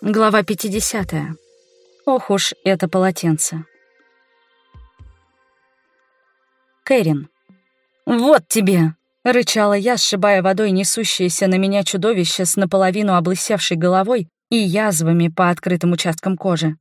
Глава 50. Ох уж это полотенце. Кэрин. «Вот тебе!» — рычала я, сшибая водой несущееся на меня чудовище с наполовину облысевшей головой и язвами по открытым участкам кожи.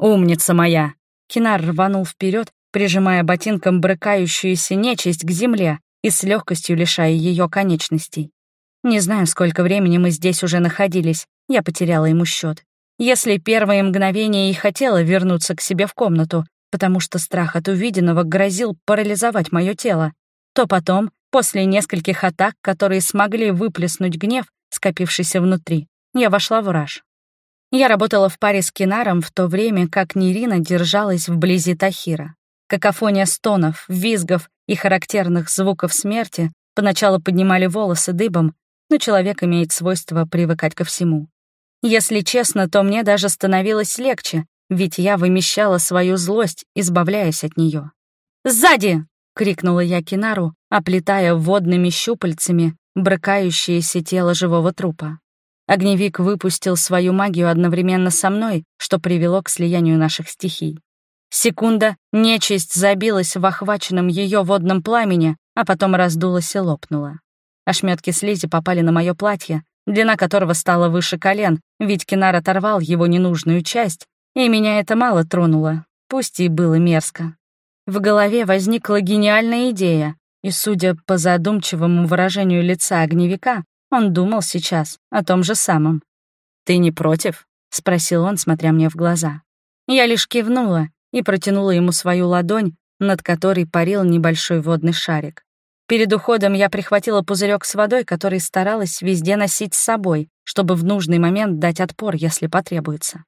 «Умница моя!» Кинар рванул вперед, прижимая ботинком брыкающуюся нечисть к земле и с легкостью лишая ее конечностей. Не знаю, сколько времени мы здесь уже находились, я потеряла ему счет. Если первое мгновение и хотела вернуться к себе в комнату, потому что страх от увиденного грозил парализовать мое тело, то потом, после нескольких атак, которые смогли выплеснуть гнев, скопившийся внутри, я вошла в раж. Я работала в паре с Кинаром в то время, как Нерина держалась вблизи Тахира. Какофония стонов, визгов и характерных звуков смерти поначалу поднимали волосы дыбом, но человек имеет свойство привыкать ко всему. Если честно, то мне даже становилось легче, ведь я вымещала свою злость, избавляясь от нее. «Сзади!» — крикнула я Кинару, оплетая водными щупальцами брыкающееся тело живого трупа. Огневик выпустил свою магию одновременно со мной, что привело к слиянию наших стихий. Секунда, нечисть забилась в охваченном ее водном пламени, а потом раздулась и лопнула. Ошметки слизи попали на мое платье, длина которого стала выше колен, ведь Кинар оторвал его ненужную часть, и меня это мало тронуло, пусть и было мерзко. В голове возникла гениальная идея, и, судя по задумчивому выражению лица огневика, он думал сейчас о том же самом. «Ты не против?» — спросил он, смотря мне в глаза. Я лишь кивнула и протянула ему свою ладонь, над которой парил небольшой водный шарик. Перед уходом я прихватила пузырек с водой, который старалась везде носить с собой, чтобы в нужный момент дать отпор, если потребуется.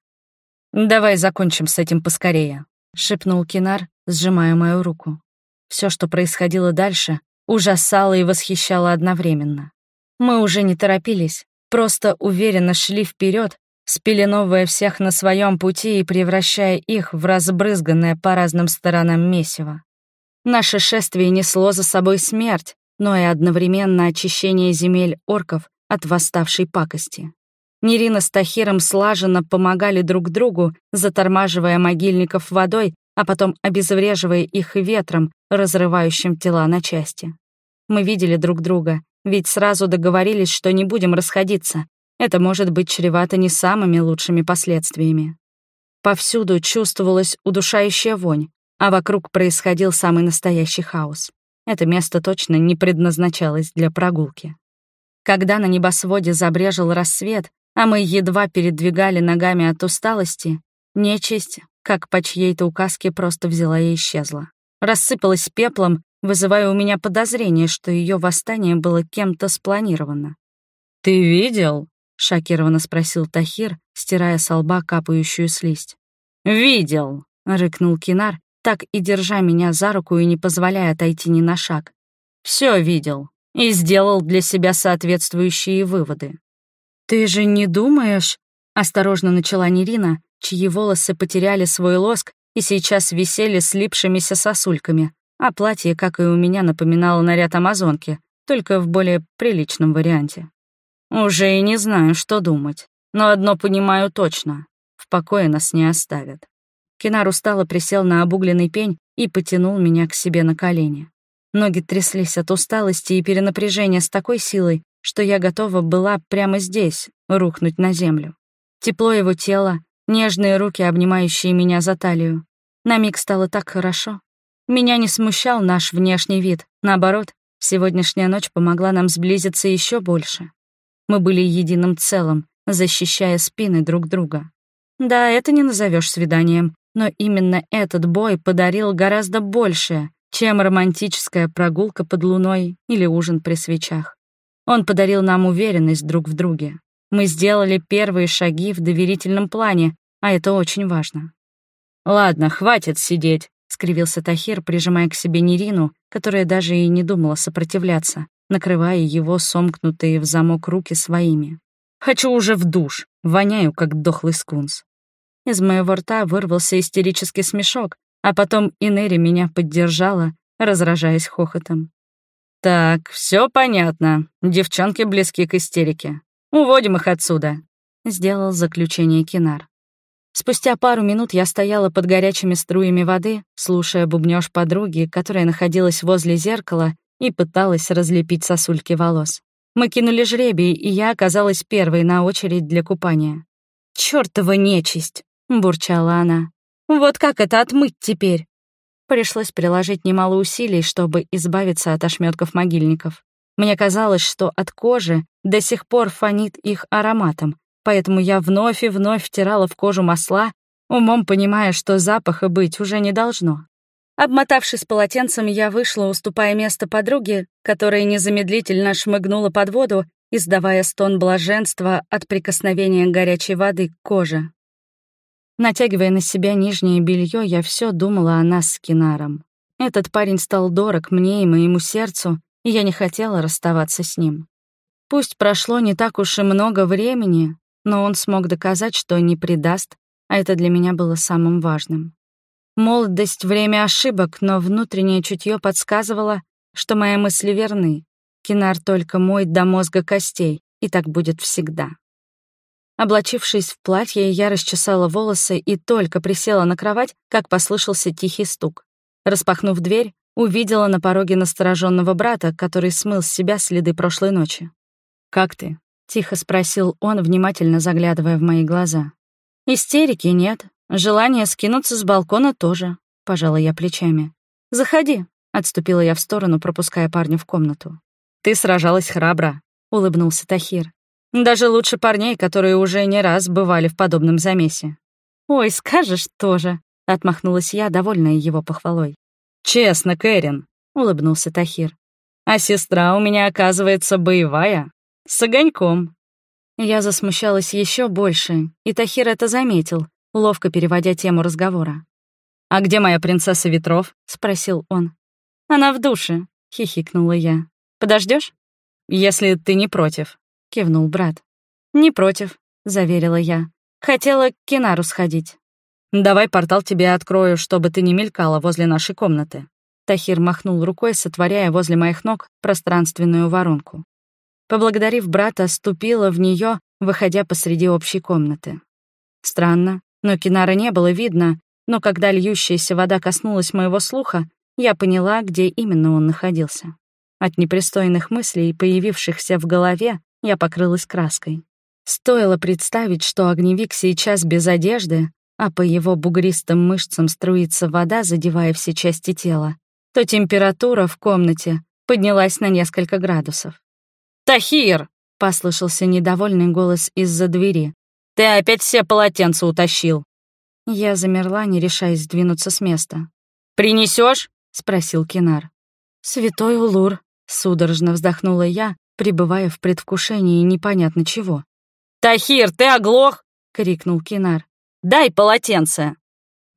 «Давай закончим с этим поскорее», — шепнул Кинар, сжимая мою руку. Все, что происходило дальше, ужасало и восхищало одновременно. Мы уже не торопились, просто уверенно шли вперед, спеленовывая всех на своем пути и превращая их в разбрызганное по разным сторонам месиво. Наше шествие несло за собой смерть, но и одновременно очищение земель орков от восставшей пакости. Нерина с Тахиром слаженно помогали друг другу, затормаживая могильников водой, а потом обезвреживая их ветром, разрывающим тела на части. Мы видели друг друга, ведь сразу договорились, что не будем расходиться. Это может быть чревато не самыми лучшими последствиями. Повсюду чувствовалась удушающая вонь, а вокруг происходил самый настоящий хаос. Это место точно не предназначалось для прогулки. Когда на небосводе забрежил рассвет, а мы едва передвигали ногами от усталости, нечисть, как по чьей-то указке, просто взяла и исчезла. Рассыпалась пеплом, вызывая у меня подозрение, что ее восстание было кем-то спланировано. «Ты видел?» — шокированно спросил Тахир, стирая с лба капающую слизь. «Видел!» — рыкнул Кинар, так и держа меня за руку и не позволяя отойти ни на шаг. Все видел и сделал для себя соответствующие выводы. «Ты же не думаешь?» — осторожно начала Нерина, чьи волосы потеряли свой лоск и сейчас висели слипшимися сосульками, а платье, как и у меня, напоминало наряд амазонки, только в более приличном варианте. Уже и не знаю, что думать, но одно понимаю точно — в покое нас не оставят. Кинар устало присел на обугленный пень и потянул меня к себе на колени. Ноги тряслись от усталости и перенапряжения с такой силой, что я готова была прямо здесь рухнуть на землю. Тепло его тела, нежные руки, обнимающие меня за талию. На миг стало так хорошо. Меня не смущал наш внешний вид, наоборот, сегодняшняя ночь помогла нам сблизиться еще больше. Мы были единым целым, защищая спины друг друга. Да, это не назовешь свиданием, но именно этот бой подарил гораздо большее, чем романтическая прогулка под луной или ужин при свечах. Он подарил нам уверенность друг в друге. Мы сделали первые шаги в доверительном плане, а это очень важно. «Ладно, хватит сидеть», — скривился Тахир, прижимая к себе Нерину, которая даже и не думала сопротивляться, накрывая его сомкнутые в замок руки своими. «Хочу уже в душ, воняю, как дохлый скунс». Из моего рта вырвался истерический смешок, а потом Инери меня поддержала, разражаясь хохотом. «Так, все понятно. Девчонки близки к истерике. Уводим их отсюда». сделал заключение Кинар. Спустя пару минут я стояла под горячими струями воды, слушая бубнёж подруги, которая находилась возле зеркала и пыталась разлепить сосульки волос. Мы кинули жребий, и я оказалась первой на очередь для купания. «Чёртова нечисть!» — бурчала она. «Вот как это отмыть теперь?» Пришлось приложить немало усилий, чтобы избавиться от ошметков могильников. Мне казалось, что от кожи до сих пор фонит их ароматом, поэтому я вновь и вновь втирала в кожу масла, умом понимая, что запаха быть уже не должно. Обмотавшись полотенцем, я вышла, уступая место подруге, которая незамедлительно шмыгнула под воду, издавая стон блаженства от прикосновения горячей воды к коже. Натягивая на себя нижнее белье, я все думала о нас с Кинаром. Этот парень стал дорог мне и моему сердцу, и я не хотела расставаться с ним. Пусть прошло не так уж и много времени, но он смог доказать, что не предаст, а это для меня было самым важным. Молодость — время ошибок, но внутреннее чутье подсказывало, что мои мысли верны. Кинар только мой до мозга костей, и так будет всегда. Облачившись в платье, я расчесала волосы и только присела на кровать, как послышался тихий стук. Распахнув дверь, увидела на пороге настороженного брата, который смыл с себя следы прошлой ночи. «Как ты?» — тихо спросил он, внимательно заглядывая в мои глаза. «Истерики нет, Желание скинуться с балкона тоже, пожала я плечами. Заходи, отступила я в сторону, пропуская парня в комнату. Ты сражалась храбро, улыбнулся Тахир. Даже лучше парней, которые уже не раз бывали в подобном замесе. Ой, скажешь тоже, отмахнулась я, довольная его похвалой. Честно, Кэрин, улыбнулся Тахир. А сестра у меня, оказывается, боевая, с огоньком. Я засмущалась еще больше, и Тахир это заметил, ловко переводя тему разговора. «А где моя принцесса ветров?» — спросил он. «Она в душе», — хихикнула я. Подождешь? «Если ты не против», — кивнул брат. «Не против», — заверила я. «Хотела к Кинару сходить». «Давай портал тебе открою, чтобы ты не мелькала возле нашей комнаты». Тахир махнул рукой, сотворяя возле моих ног пространственную воронку. Поблагодарив брата, ступила в нее, выходя посреди общей комнаты. Странно, но Кинара не было видно, но когда льющаяся вода коснулась моего слуха, я поняла, где именно он находился. От непристойных мыслей, появившихся в голове, я покрылась краской. Стоило представить, что огневик сейчас без одежды, а по его бугристым мышцам струится вода, задевая все части тела, то температура в комнате поднялась на несколько градусов. «Тахир!» — послышался недовольный голос из-за двери. Ты опять все полотенца утащил». Я замерла, не решаясь сдвинуться с места. Принесешь? спросил Кинар. «Святой Улур», — судорожно вздохнула я, пребывая в предвкушении непонятно чего. «Тахир, ты оглох!» — крикнул Кинар. «Дай полотенце!»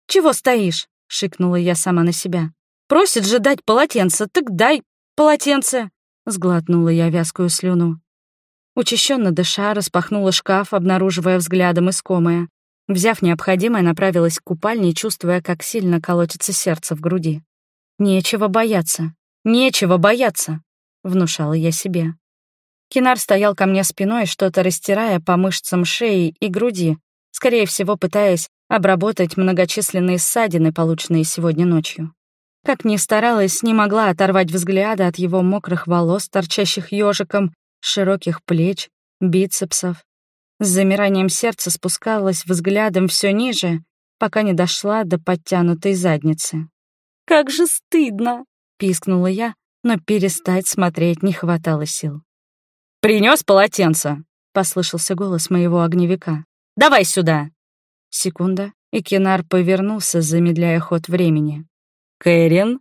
«Чего стоишь?» — шикнула я сама на себя. «Просит же дать полотенце, так дай полотенце!» — сглотнула я вязкую слюну. Учащенно дыша, распахнула шкаф, обнаруживая взглядом искомое. Взяв необходимое, направилась к купальне, чувствуя, как сильно колотится сердце в груди. «Нечего бояться! Нечего бояться!» — внушала я себе. Кинар стоял ко мне спиной, что-то растирая по мышцам шеи и груди, скорее всего, пытаясь обработать многочисленные ссадины, полученные сегодня ночью. Как ни старалась, не могла оторвать взгляда от его мокрых волос, торчащих ежиком, широких плеч, бицепсов. С замиранием сердца спускалась взглядом все ниже, пока не дошла до подтянутой задницы. «Как же стыдно!» — пискнула я, но перестать смотреть не хватало сил. Принес полотенце!» — послышался голос моего огневика. «Давай сюда!» Секунда, и Кинар повернулся, замедляя ход времени. «Кэрин?»